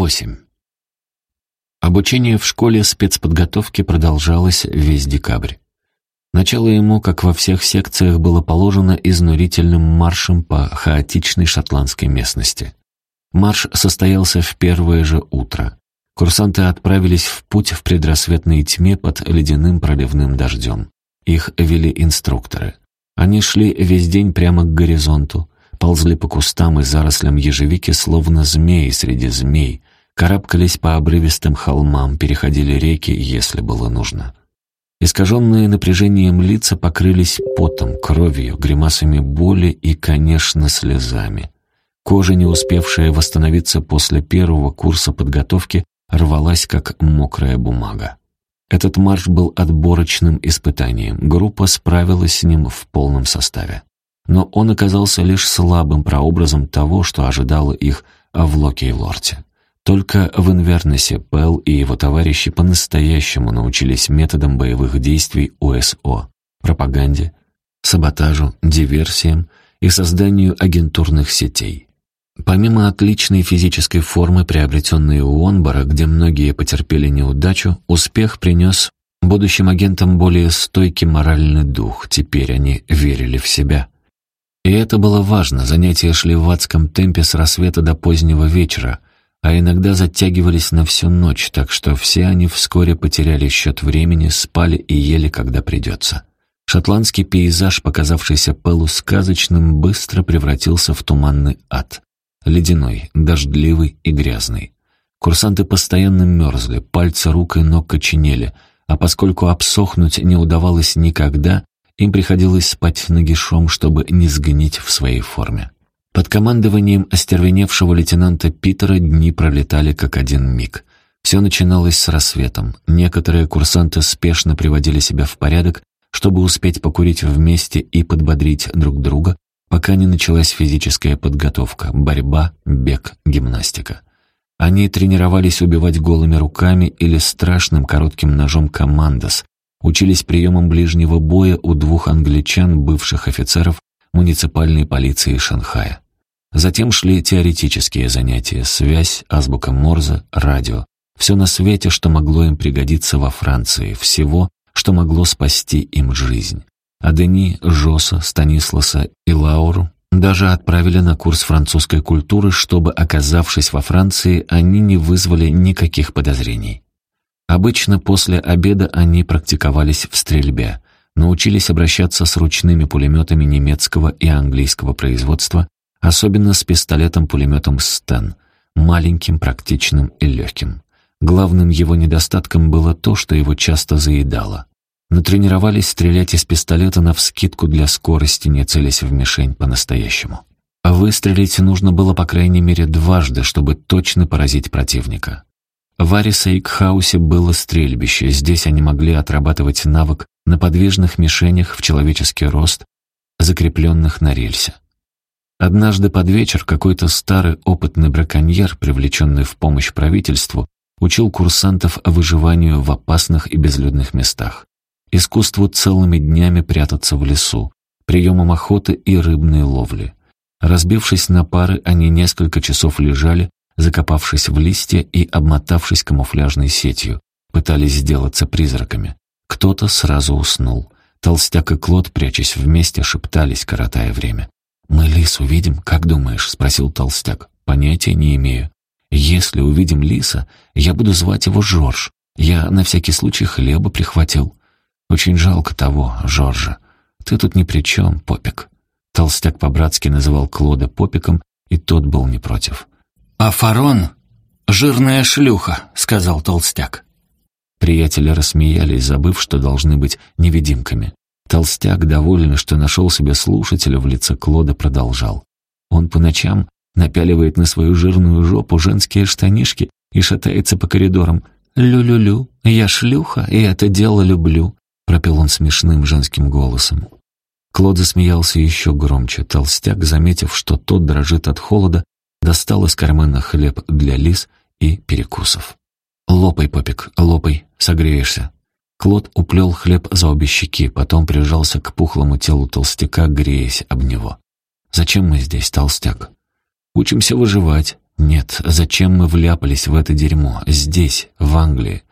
8. Обучение в школе спецподготовки продолжалось весь декабрь. Начало ему, как во всех секциях, было положено изнурительным маршем по хаотичной шотландской местности. Марш состоялся в первое же утро. Курсанты отправились в путь в предрассветной тьме под ледяным проливным дождем. Их вели инструкторы. Они шли весь день прямо к горизонту, ползли по кустам и зарослям ежевики, словно змеи среди змей, карабкались по обрывистым холмам, переходили реки, если было нужно. Искаженные напряжением лица покрылись потом, кровью, гримасами боли и, конечно, слезами. Кожа, не успевшая восстановиться после первого курса подготовки, рвалась, как мокрая бумага. Этот марш был отборочным испытанием, группа справилась с ним в полном составе но он оказался лишь слабым прообразом того, что ожидало их в Локе-Лорте. Только в Инвернесе Пэл и его товарищи по-настоящему научились методам боевых действий УСО, пропаганде, саботажу, диверсиям и созданию агентурных сетей. Помимо отличной физической формы, приобретенной у Онбора, где многие потерпели неудачу, успех принес будущим агентам более стойкий моральный дух, теперь они верили в себя. И это было важно, занятия шли в адском темпе с рассвета до позднего вечера, а иногда затягивались на всю ночь, так что все они вскоре потеряли счет времени, спали и ели, когда придется. Шотландский пейзаж, показавшийся Пэлу сказочным, быстро превратился в туманный ад. Ледяной, дождливый и грязный. Курсанты постоянно мерзли, пальцы рук и ног коченели, а поскольку обсохнуть не удавалось никогда, им приходилось спать нагишом, чтобы не сгнить в своей форме. Под командованием остервеневшего лейтенанта Питера дни пролетали как один миг. Все начиналось с рассветом. Некоторые курсанты спешно приводили себя в порядок, чтобы успеть покурить вместе и подбодрить друг друга, пока не началась физическая подготовка, борьба, бег, гимнастика. Они тренировались убивать голыми руками или страшным коротким ножом командос, учились приемам ближнего боя у двух англичан, бывших офицеров муниципальной полиции Шанхая. Затем шли теоретические занятия, связь, азбука Морзе, радио. Все на свете, что могло им пригодиться во Франции, всего, что могло спасти им жизнь. А Дени, Жоса, Станисласа и Лауру даже отправили на курс французской культуры, чтобы, оказавшись во Франции, они не вызвали никаких подозрений. Обычно после обеда они практиковались в стрельбе, научились обращаться с ручными пулеметами немецкого и английского производства, особенно с пистолетом-пулеметом «Стен», маленьким, практичным и легким. Главным его недостатком было то, что его часто заедало. Натренировались стрелять из пистолета навскидку для скорости, не целясь в мишень по-настоящему. А выстрелить нужно было по крайней мере дважды, чтобы точно поразить противника. В Арисейкхаусе было стрельбище, здесь они могли отрабатывать навык на подвижных мишенях в человеческий рост, закрепленных на рельсе. Однажды под вечер какой-то старый опытный браконьер, привлеченный в помощь правительству, учил курсантов о выживанию в опасных и безлюдных местах, искусству целыми днями прятаться в лесу, приемам охоты и рыбной ловли. Разбившись на пары, они несколько часов лежали, закопавшись в листья и обмотавшись камуфляжной сетью, пытались сделаться призраками. Кто-то сразу уснул. Толстяк и Клод, прячась вместе, шептались, коротая время. «Мы лис увидим, как думаешь?» — спросил Толстяк. «Понятия не имею. Если увидим лиса, я буду звать его Жорж. Я на всякий случай хлеба прихватил. Очень жалко того, Жоржа. Ты тут ни при чем, Попик». Толстяк по-братски называл Клода Попиком, и тот был не против. «А Фарон — жирная шлюха», — сказал толстяк. Приятели рассмеялись, забыв, что должны быть невидимками. Толстяк, довольный, что нашел себе слушателя в лице Клода, продолжал. Он по ночам напяливает на свою жирную жопу женские штанишки и шатается по коридорам. «Лю-лю-лю, я шлюха, и это дело люблю», — пропел он смешным женским голосом. Клод засмеялся еще громче. Толстяк, заметив, что тот дрожит от холода, достал из кармана хлеб для лис и перекусов. «Лопай, попик, лопай, согреешься». Клод уплел хлеб за обе щеки, потом прижался к пухлому телу толстяка, греясь об него. «Зачем мы здесь, толстяк?» «Учимся выживать. Нет, зачем мы вляпались в это дерьмо? Здесь, в Англии.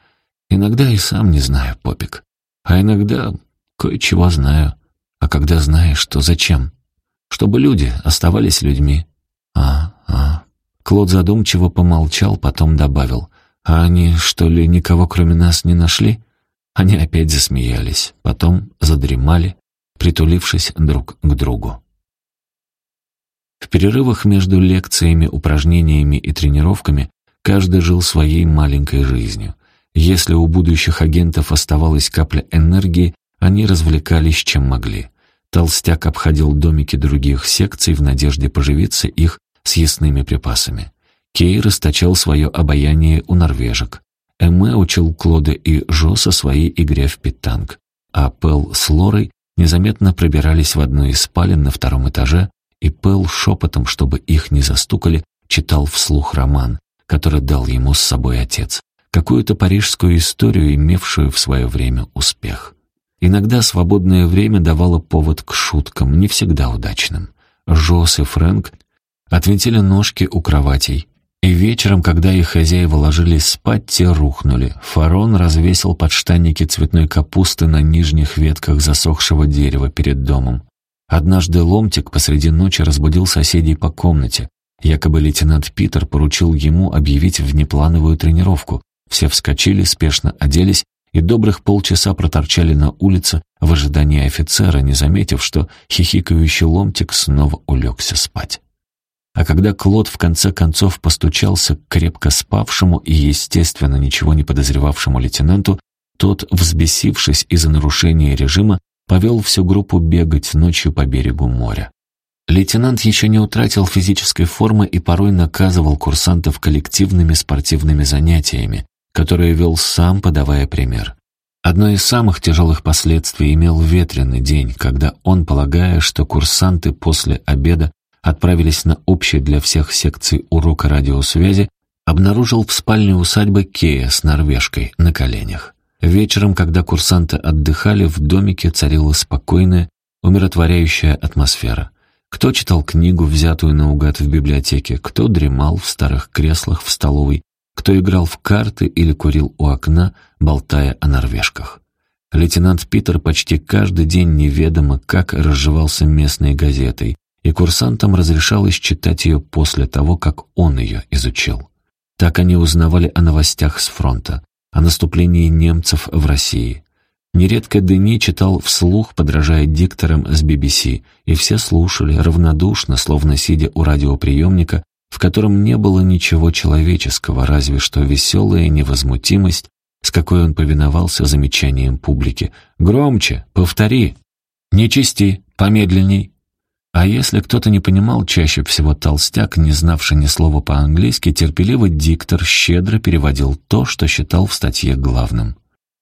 Иногда и сам не знаю, Попик. А иногда кое-чего знаю. А когда знаешь, то зачем? Чтобы люди оставались людьми. А, а. Клод задумчиво помолчал, потом добавил. А они, что ли, никого кроме нас не нашли? Они опять засмеялись, потом задремали, притулившись друг к другу. В перерывах между лекциями, упражнениями и тренировками каждый жил своей маленькой жизнью. Если у будущих агентов оставалась капля энергии, они развлекались чем могли. Толстяк обходил домики других секций в надежде поживиться их съестными припасами. Кей расточал свое обаяние у норвежек. Эмме учил Клода и Жо со своей игре в питанг, а Пэл с Лорой незаметно пробирались в одну из спален на втором этаже, и Пэл шепотом, чтобы их не застукали, читал вслух роман, который дал ему с собой отец, какую-то парижскую историю, имевшую в свое время успех. Иногда свободное время давало повод к шуткам, не всегда удачным. Жос и Фрэнк отвинтили ножки у кроватей, и вечером, когда их хозяева ложились спать, те рухнули. Фарон развесил подштанники цветной капусты на нижних ветках засохшего дерева перед домом. Однажды ломтик посреди ночи разбудил соседей по комнате. Якобы лейтенант Питер поручил ему объявить внеплановую тренировку. Все вскочили, спешно оделись и добрых полчаса проторчали на улице в ожидании офицера, не заметив, что хихикающий ломтик снова улегся спать. А когда Клод в конце концов постучался к крепко спавшему и, естественно, ничего не подозревавшему лейтенанту, тот, взбесившись из-за нарушения режима, повел всю группу бегать ночью по берегу моря. Лейтенант еще не утратил физической формы и порой наказывал курсантов коллективными спортивными занятиями, которые вел сам, подавая пример. Одно из самых тяжелых последствий имел ветреный день, когда он, полагая, что курсанты после обеда отправились на общий для всех секций урока радиосвязи, обнаружил в спальне усадьбы Кея с норвежкой на коленях. Вечером, когда курсанты отдыхали, в домике царила спокойная, умиротворяющая атмосфера. Кто читал книгу, взятую наугад в библиотеке, кто дремал в старых креслах в столовой, кто играл в карты или курил у окна, болтая о норвежках. Лейтенант Питер почти каждый день неведомо как разживался местной газетой, и курсантам разрешалось читать ее после того, как он ее изучил. Так они узнавали о новостях с фронта, о наступлении немцев в России. Нередко Дени читал вслух, подражая дикторам с BBC, и все слушали равнодушно, словно сидя у радиоприемника, в котором не было ничего человеческого, разве что веселая невозмутимость, с какой он повиновался замечаниям публики. «Громче! Повтори! Не чисти! Помедленней!» А если кто-то не понимал, чаще всего толстяк, не знавший ни слова по-английски, терпеливый диктор щедро переводил то, что считал в статье главным.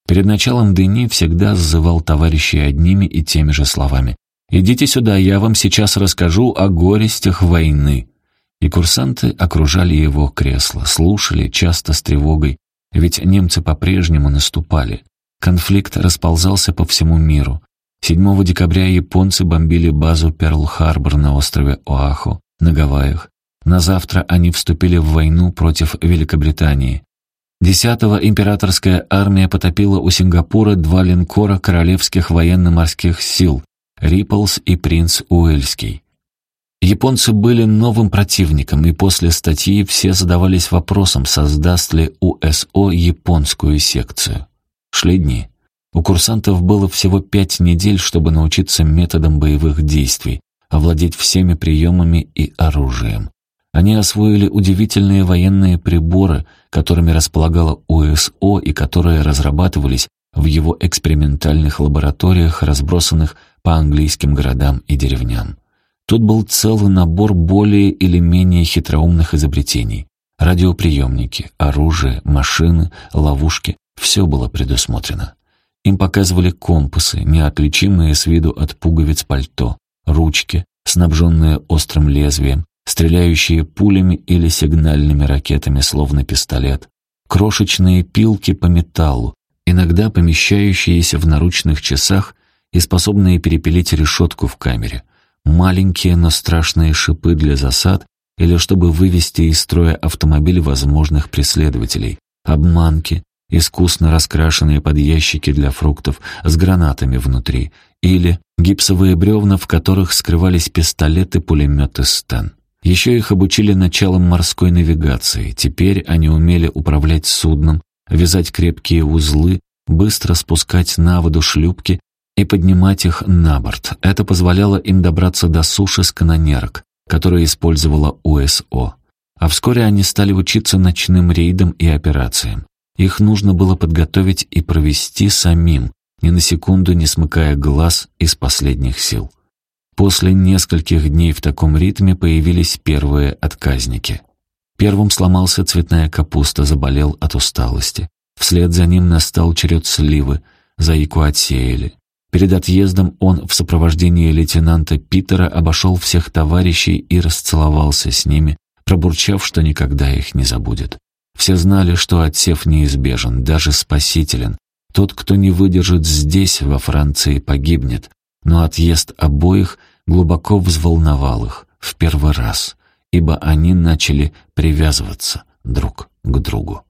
Перед началом Дени всегда зазывал товарищей одними и теми же словами. «Идите сюда, я вам сейчас расскажу о горестях войны». И курсанты окружали его кресло, слушали, часто с тревогой, ведь немцы по-прежнему наступали. Конфликт расползался по всему миру. 7 декабря японцы бомбили базу Перл-Харбор на острове Оаху, на Гавайях. На завтра они вступили в войну против Великобритании. 10-го императорская армия потопила у Сингапура два линкора королевских военно-морских сил «Риплс» и «Принц Уэльский». Японцы были новым противником, и после статьи все задавались вопросом, создаст ли УСО японскую секцию. Шли дни. У курсантов было всего пять недель, чтобы научиться методам боевых действий, овладеть всеми приемами и оружием. Они освоили удивительные военные приборы, которыми располагала УСО и которые разрабатывались в его экспериментальных лабораториях, разбросанных по английским городам и деревням. Тут был целый набор более или менее хитроумных изобретений. Радиоприемники, оружие, машины, ловушки — все было предусмотрено. Им показывали компасы, неотличимые с виду от пуговиц пальто, ручки, снабженные острым лезвием, стреляющие пулями или сигнальными ракетами, словно пистолет, крошечные пилки по металлу, иногда помещающиеся в наручных часах и способные перепилить решетку в камере, маленькие, но страшные шипы для засад или чтобы вывести из строя автомобиль возможных преследователей. Обманки, искусно раскрашенные под ящики для фруктов с гранатами внутри, или гипсовые бревна, в которых скрывались пистолеты, пулеметы Стен. Еще их обучили началом морской навигации. Теперь они умели управлять судном, вязать крепкие узлы, быстро спускать на воду шлюпки и поднимать их на борт. Это позволяло им добраться до суши с канонерок, которые использовала УСО. А вскоре они стали учиться ночным рейдам и операциям. Их нужно было подготовить и провести самим, ни на секунду не смыкая глаз из последних сил. После нескольких дней в таком ритме появились первые отказники. Первым сломался цветная капуста, заболел от усталости. Вслед за ним настал черед сливы, заику отсеяли. Перед отъездом он в сопровождении лейтенанта Питера обошел всех товарищей и расцеловался с ними, пробурчав, что никогда их не забудет. Все знали, что отсев неизбежен, даже спасителен. Тот, кто не выдержит здесь, во Франции, погибнет, но отъезд обоих глубоко взволновал их в первый раз, ибо они начали привязываться друг к другу.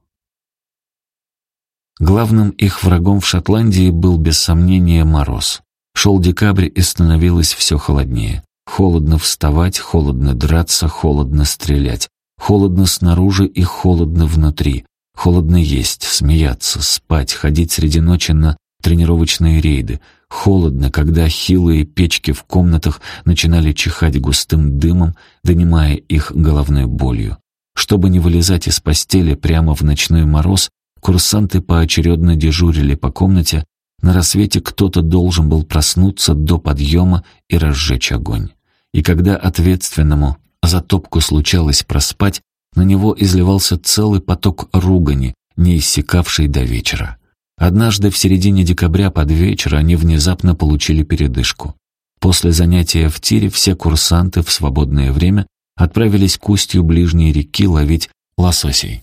Главным их врагом в Шотландии был без сомнения мороз. Шел декабрь и становилось все холоднее. Холодно вставать, холодно драться, холодно стрелять. Холодно снаружи и холодно внутри. Холодно есть, смеяться, спать, ходить среди ночи на тренировочные рейды. Холодно, когда хилые печки в комнатах начинали чихать густым дымом, донимая их головной болью. Чтобы не вылезать из постели прямо в ночной мороз, курсанты поочередно дежурили по комнате, на рассвете кто-то должен был проснуться до подъема и разжечь огонь. И когда ответственному за топку случалось проспать, на него изливался целый поток ругани, не иссякавший до вечера. Однажды в середине декабря под вечер они внезапно получили передышку. После занятия в тире все курсанты в свободное время отправились к устью ближней реки ловить лососей.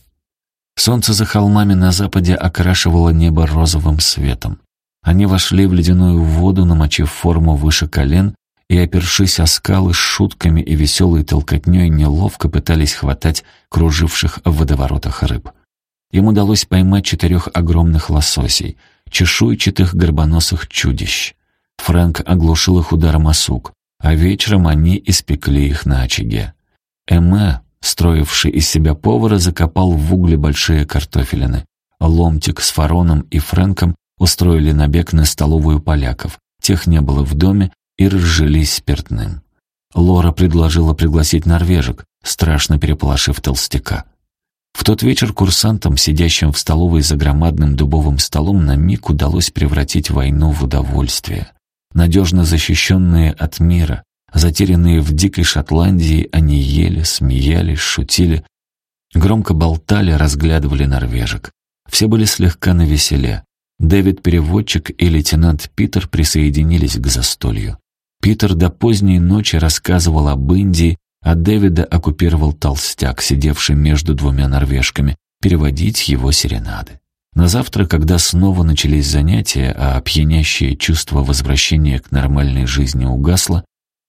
Солнце за холмами на западе окрашивало небо розовым светом. Они вошли в ледяную воду, намочив форму выше колен, и, опершись о скалы с шутками и веселой толкотней, неловко пытались хватать круживших в водоворотах рыб. Им удалось поймать четырех огромных лососей, чешуйчатых горбоносых чудищ. Фрэнк оглушил их ударом осук, а вечером они испекли их на очаге. Эмме, строивший из себя повара, закопал в угле большие картофелины. Ломтик с Фароном и Фрэнком устроили набег на столовую поляков. Тех не было в доме и разжились спиртным. Лора предложила пригласить норвежек, страшно переполошив толстяка. В тот вечер курсантам, сидящим в столовой за громадным дубовым столом, на миг удалось превратить войну в удовольствие. Надежно защищенные от мира, затерянные в дикой Шотландии, они ели, смеялись, шутили, громко болтали, разглядывали норвежек. Все были слегка навеселе. Дэвид-переводчик и лейтенант Питер присоединились к застолью. Питер до поздней ночи рассказывал об Индии, а Дэвида оккупировал толстяк, сидевший между двумя норвежками, переводить его серенады. На завтра, когда снова начались занятия, а пьянящее чувство возвращения к нормальной жизни угасло,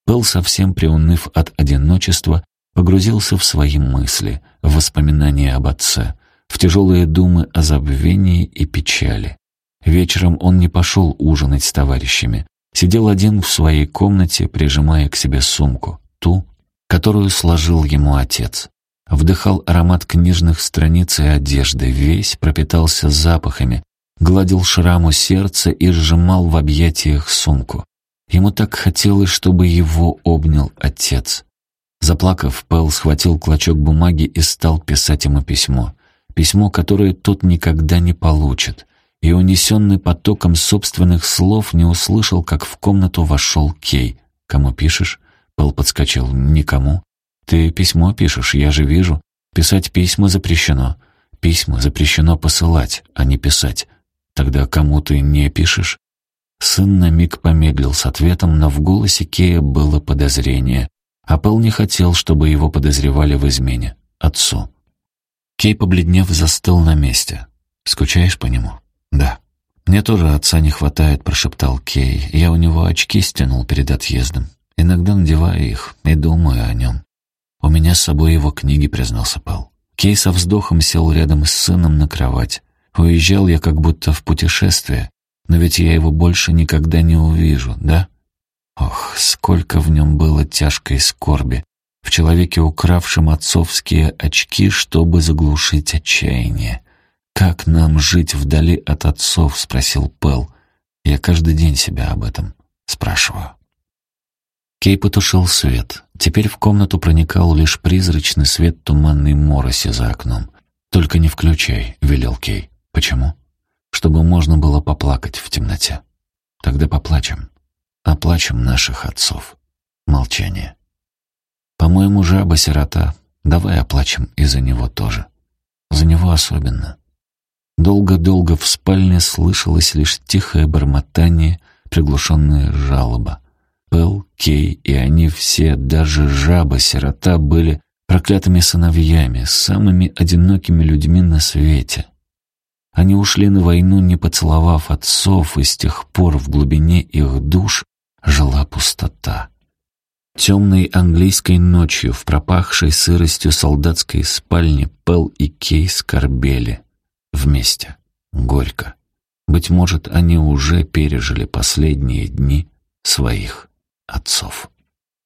Пэл, совсем приуныв от одиночества, погрузился в свои мысли, в воспоминания об отце, в тяжелые думы о забвении и печали. Вечером он не пошел ужинать с товарищами, сидел один в своей комнате, прижимая к себе сумку, ту, которую сложил ему отец. Вдыхал аромат книжных страниц и одежды, весь пропитался запахами, гладил шраму сердца и сжимал в объятиях сумку. Ему так хотелось, чтобы его обнял отец. Заплакав, Пэл схватил клочок бумаги и стал писать ему письмо. Письмо, которое тот никогда не получит. И, унесенный потоком собственных слов, не услышал, как в комнату вошел Кей. «Кому пишешь?» Пэл подскочил. «Никому». «Ты письмо пишешь, я же вижу. Писать письма запрещено. Письма запрещено посылать, а не писать. Тогда кому ты не пишешь?» Сын на миг помедлил с ответом, но в голосе Кея было подозрение. А Пэл не хотел, чтобы его подозревали в измене. Отцу. Кей, побледнев, застыл на месте. «Скучаешь по нему?» «Да». «Мне тоже отца не хватает», — прошептал Кей. «Я у него очки стянул перед отъездом. Иногда надеваю их и думаю о нем. «У меня с собой его книги», — признался Пэл. Кей со вздохом сел рядом с сыном на кровать. «Уезжал я как будто в путешествие, но ведь я его больше никогда не увижу, да?» Ох, сколько в нем было тяжкой скорби, в человеке, укравшем отцовские очки, чтобы заглушить отчаяние. «Как нам жить вдали от отцов?» — спросил Пэл. «Я каждый день себя об этом спрашиваю». Кей потушил свет. Теперь в комнату проникал лишь призрачный свет туманной мороси за окном. «Только не включай», — велел Кей. «Почему?» «Чтобы можно было поплакать в темноте». «Тогда поплачем. Оплачем наших отцов». Молчание. «По-моему, жаба сирота. Давай оплачем и за него тоже. За него особенно». Долго-долго в спальне слышалось лишь тихое бормотание, приглушенная жалоба. Пэл, Кей и они все, даже жаба-сирота, были проклятыми сыновьями, самыми одинокими людьми на свете. Они ушли на войну, не поцеловав отцов, и с тех пор в глубине их душ жила пустота. Темной английской ночью в пропахшей сыростью солдатской спальне Пэл и Кей скорбели. Вместе. Горько. Быть может, они уже пережили последние дни своих отцов.